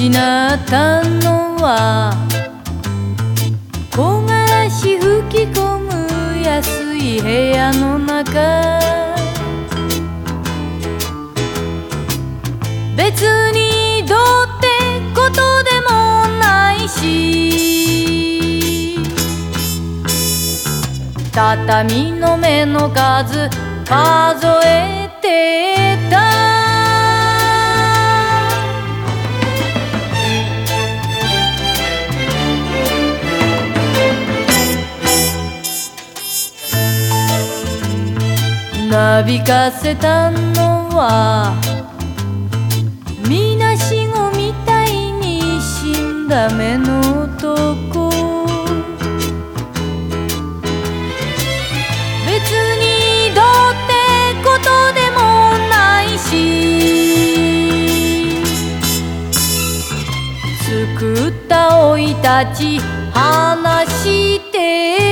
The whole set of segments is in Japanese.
失ったのは木枯らし吹き込む安い部屋の中。別にどうってことでもないし畳の目の数数えてた。なびかせたのはみなしごみたいに死んだ目の男。別にどうってことでもないし作った生い立ち話して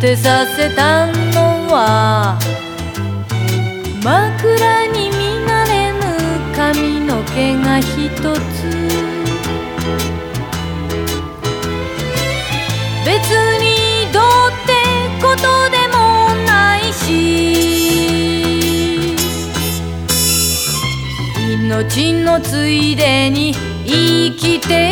てさせたのは枕に見慣れぬ髪の毛が一つ別にどうってことでもないし命のついでに生きて